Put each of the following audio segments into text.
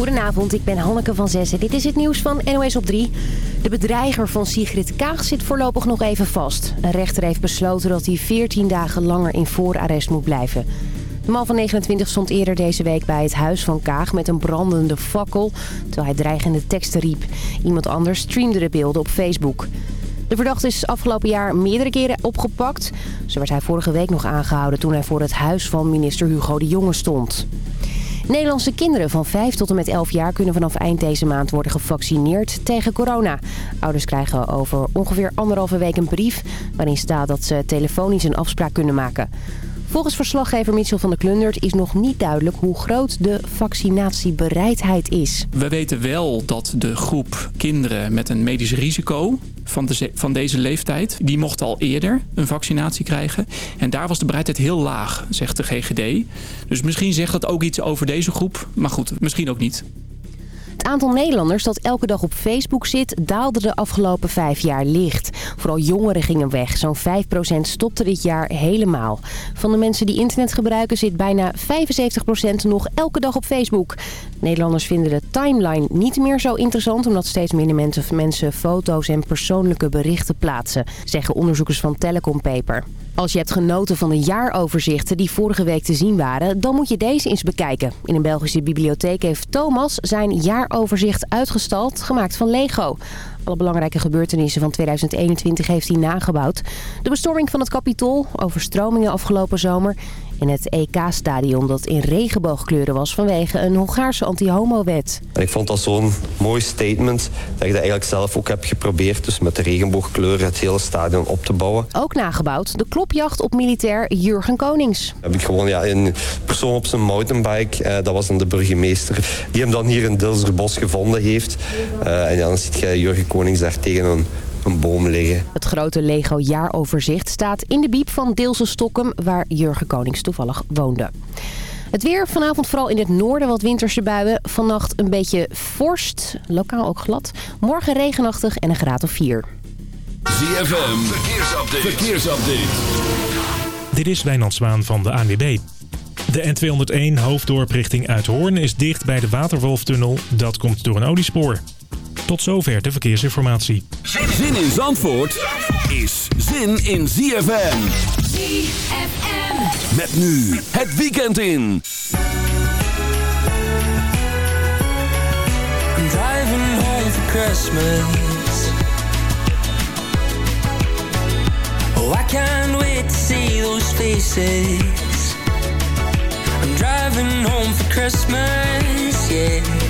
Goedenavond, ik ben Hanneke van Zessen. Dit is het nieuws van NOS op 3. De bedreiger van Sigrid Kaag zit voorlopig nog even vast. Een rechter heeft besloten dat hij 14 dagen langer in voorarrest moet blijven. De man van 29 stond eerder deze week bij het huis van Kaag met een brandende fakkel... terwijl hij dreigende teksten riep. Iemand anders streamde de beelden op Facebook. De verdachte is afgelopen jaar meerdere keren opgepakt. Zo werd hij vorige week nog aangehouden toen hij voor het huis van minister Hugo de Jonge stond. Nederlandse kinderen van 5 tot en met 11 jaar kunnen vanaf eind deze maand worden gevaccineerd tegen corona. Ouders krijgen over ongeveer anderhalve week een brief waarin staat dat ze telefonisch een afspraak kunnen maken. Volgens verslaggever Mitchell van der Klundert is nog niet duidelijk hoe groot de vaccinatiebereidheid is. We weten wel dat de groep kinderen met een medisch risico van, de, van deze leeftijd... die mochten al eerder een vaccinatie krijgen. En daar was de bereidheid heel laag, zegt de GGD. Dus misschien zegt dat ook iets over deze groep. Maar goed, misschien ook niet. Het aantal Nederlanders dat elke dag op Facebook zit daalde de afgelopen vijf jaar licht. Vooral jongeren gingen weg. Zo'n 5% stopte dit jaar helemaal. Van de mensen die internet gebruiken zit bijna 75% nog elke dag op Facebook. Nederlanders vinden de timeline niet meer zo interessant... omdat steeds minder mensen foto's en persoonlijke berichten plaatsen... zeggen onderzoekers van Telecom Paper. Als je hebt genoten van de jaaroverzichten die vorige week te zien waren... dan moet je deze eens bekijken. In een Belgische bibliotheek heeft Thomas zijn jaaroverzicht uitgestald, gemaakt van Lego. Alle belangrijke gebeurtenissen van 2021 heeft hij nagebouwd. De bestorming van het Capitool, overstromingen afgelopen zomer in het EK-stadion dat in regenboogkleuren was vanwege een Hongaarse anti-homo-wet. Ik vond dat zo'n mooi statement dat ik dat eigenlijk zelf ook heb geprobeerd. Dus met de regenboogkleuren het hele stadion op te bouwen. Ook nagebouwd de klopjacht op militair Jurgen Konings. Heb ik gewoon ja, een persoon op zijn mountainbike, eh, dat was dan de burgemeester, die hem dan hier in Dilserbos gevonden heeft. Uh, en dan ziet je Jurgen Konings daar tegen een een boom liggen. Het grote Lego jaaroverzicht staat in de biep van Deelse Stokkem... waar Jurgen Konings toevallig woonde. Het weer vanavond vooral in het noorden wat winterse buien. Vannacht een beetje vorst, lokaal ook glad. Morgen regenachtig en een graad of 4. ZFM, verkeersupdate. verkeersupdate. Dit is Wijnand Zwaan van de ANWB. De N201 hoofddorp richting Uithoorn is dicht bij de Waterwolftunnel. Dat komt door een oliespoor. Tot zover de verkeersinformatie. Zin in Zandvoort is zin in ZFM. ZFM. Met nu het weekend in. I'm driving home for Christmas. Oh, I can't wait to see those faces. I'm driving home for Christmas, yeah.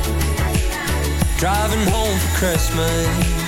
Driving home for Christmas.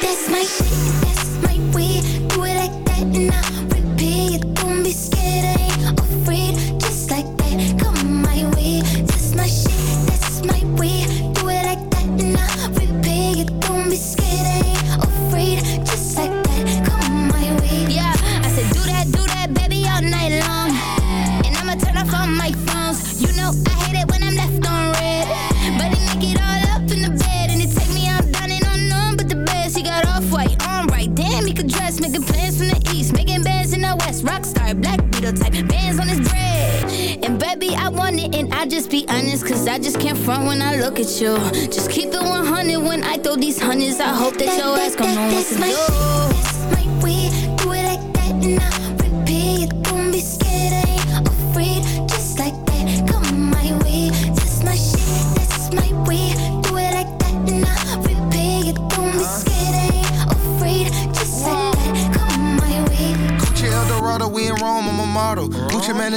This might look at you. Just keep it 100 when I throw these hundreds. I hope that, your ass gon' know what to do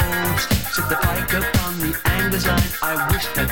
folds. Set the pike upon the angler's line. I wish that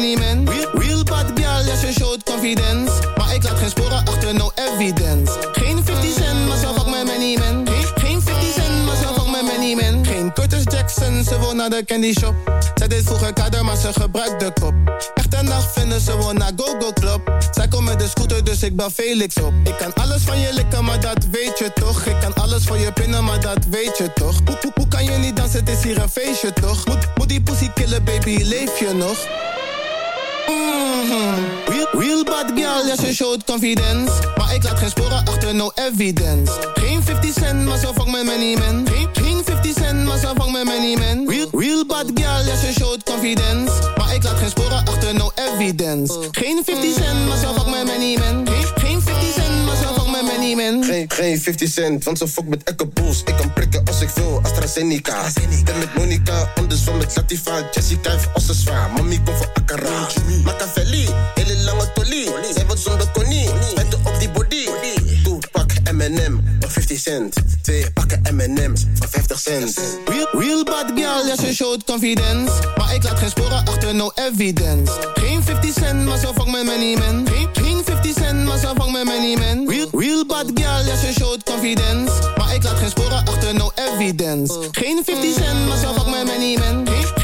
many Real, real bad girl, ja ze showt confidence. Maar ik laat geen sporen achter, no evidence. Geen 50 cent, maar zo vang met many men Geen, geen 50 cent, maar zo vang met many men Geen Curtis Jackson, ze woont naar de candy shop. Zij deed vroeger kader, maar ze gebruikt de kop. Echte nacht vinden ze woont naar Go Go Club. Zij komt met de scooter, dus ik bel Felix op. Ik kan alles van je likken, maar dat weet je toch? Ik kan alles voor je pinnen, maar dat weet je toch? Hoe, hoe, hoe kan je niet dansen, het is hier een feestje toch? Moet, moet die pussy killen, baby, leef je nog? Mhm. Real, real bad girl, ja ze showt confidence. Maar ik laat geen sporen achter, no evidence. Geen 50 cent, maar zo vang met many men Geen, geen 50 cent, maar zo vang met many men Real, real bad girl, ja ze showt confidence. Maar ik laat geen sporen achter, no evidence. Geen 50 cent, maar zo vang met many men Geen, Geen, geen 50 cent, want ze fuck met Echo Bulls. Ik kan prikken als ik wil, AstraZeneca. Ben met Monica, andersom met Latifa. Jessica heeft ossen zwaar, mami komt voor Akara. Machiavelli, hele lange tolie. Zij wordt zonder konie, met op die body. Doe pak M&M voor 50 cent. Twee pakken M&M's voor 50 cent. Real, real bad girl, ja ze showt confidence. Maar ik laat geen sporen achter, no evidence. Geen 50 cent, maar zo vang met many men Geen, geen 50 cent, maar zo vang met many men Real, real bad girl, ja ze showt confidence. Maar ik laat geen sporen achter, no evidence. Geen 50 cent, maar zo vang met many men Geen,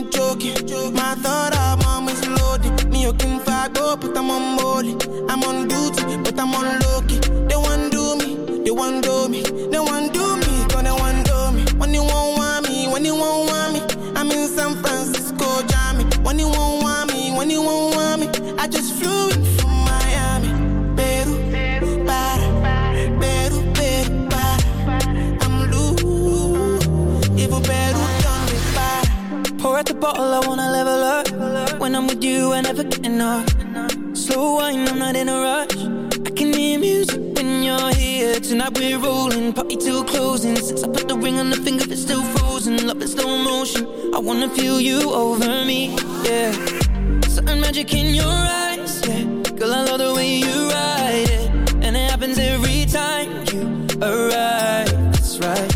not joking. My thought of mom is loaded. Me, you can go, but I'm on molly. I'm on duty, but I'm on low. They want do me, they want do me, they want do me, gonna want do me. When you won't want me, when you won't want me, I'm in San Francisco, Jammy. When you won't want me, when you won't want me, I just flew in bottle, I wanna level up. When I'm with you, I never get enough. Slow wine, I'm not in a rush. I can hear music when you're here. Tonight we're rolling, party till closing. Since I put the ring on the finger, it's still frozen. Love in slow motion. I wanna feel you over me, yeah. Certain magic in your eyes, yeah. Girl, I love the way you ride it, and it happens every time you arrive. That's right.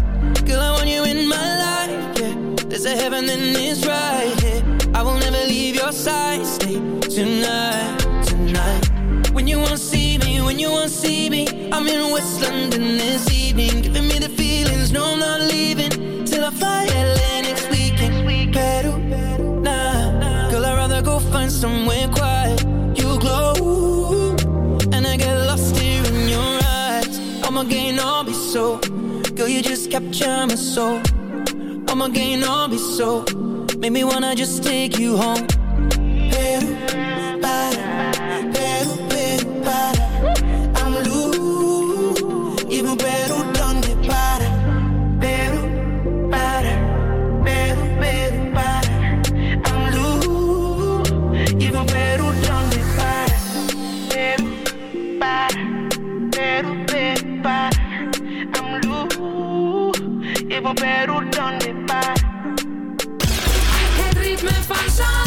And it's right here. I will never leave your side. Stay tonight, tonight. When you wanna see me, when you wanna see me, I'm in West London this evening, giving me the feelings. No, I'm not leaving till I fly LA next weekend. Peru, nah, girl, I'd rather go find somewhere quiet. You glow, and I get lost here in your eyes. I'ma gain all be so, girl, you just capture my soul. I'ma gain all be so, make me wanna just take you home. Peru, para, para. I'm the para. Para, para. I'm para. Sunshine.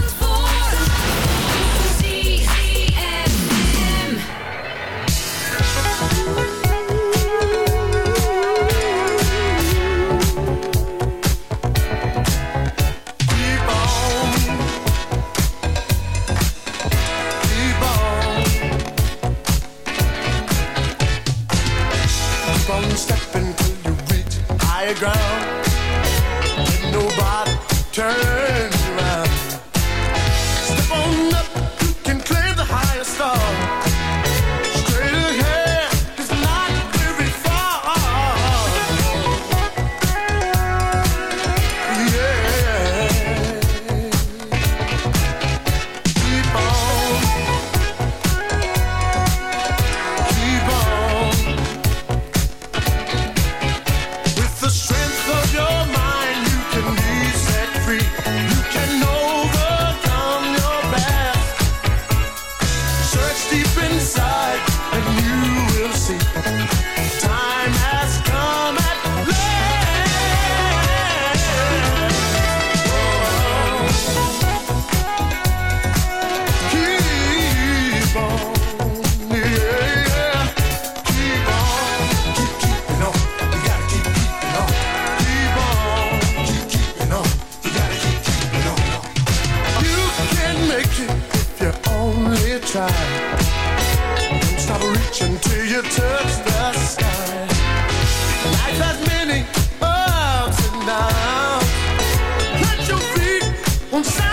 Um salve!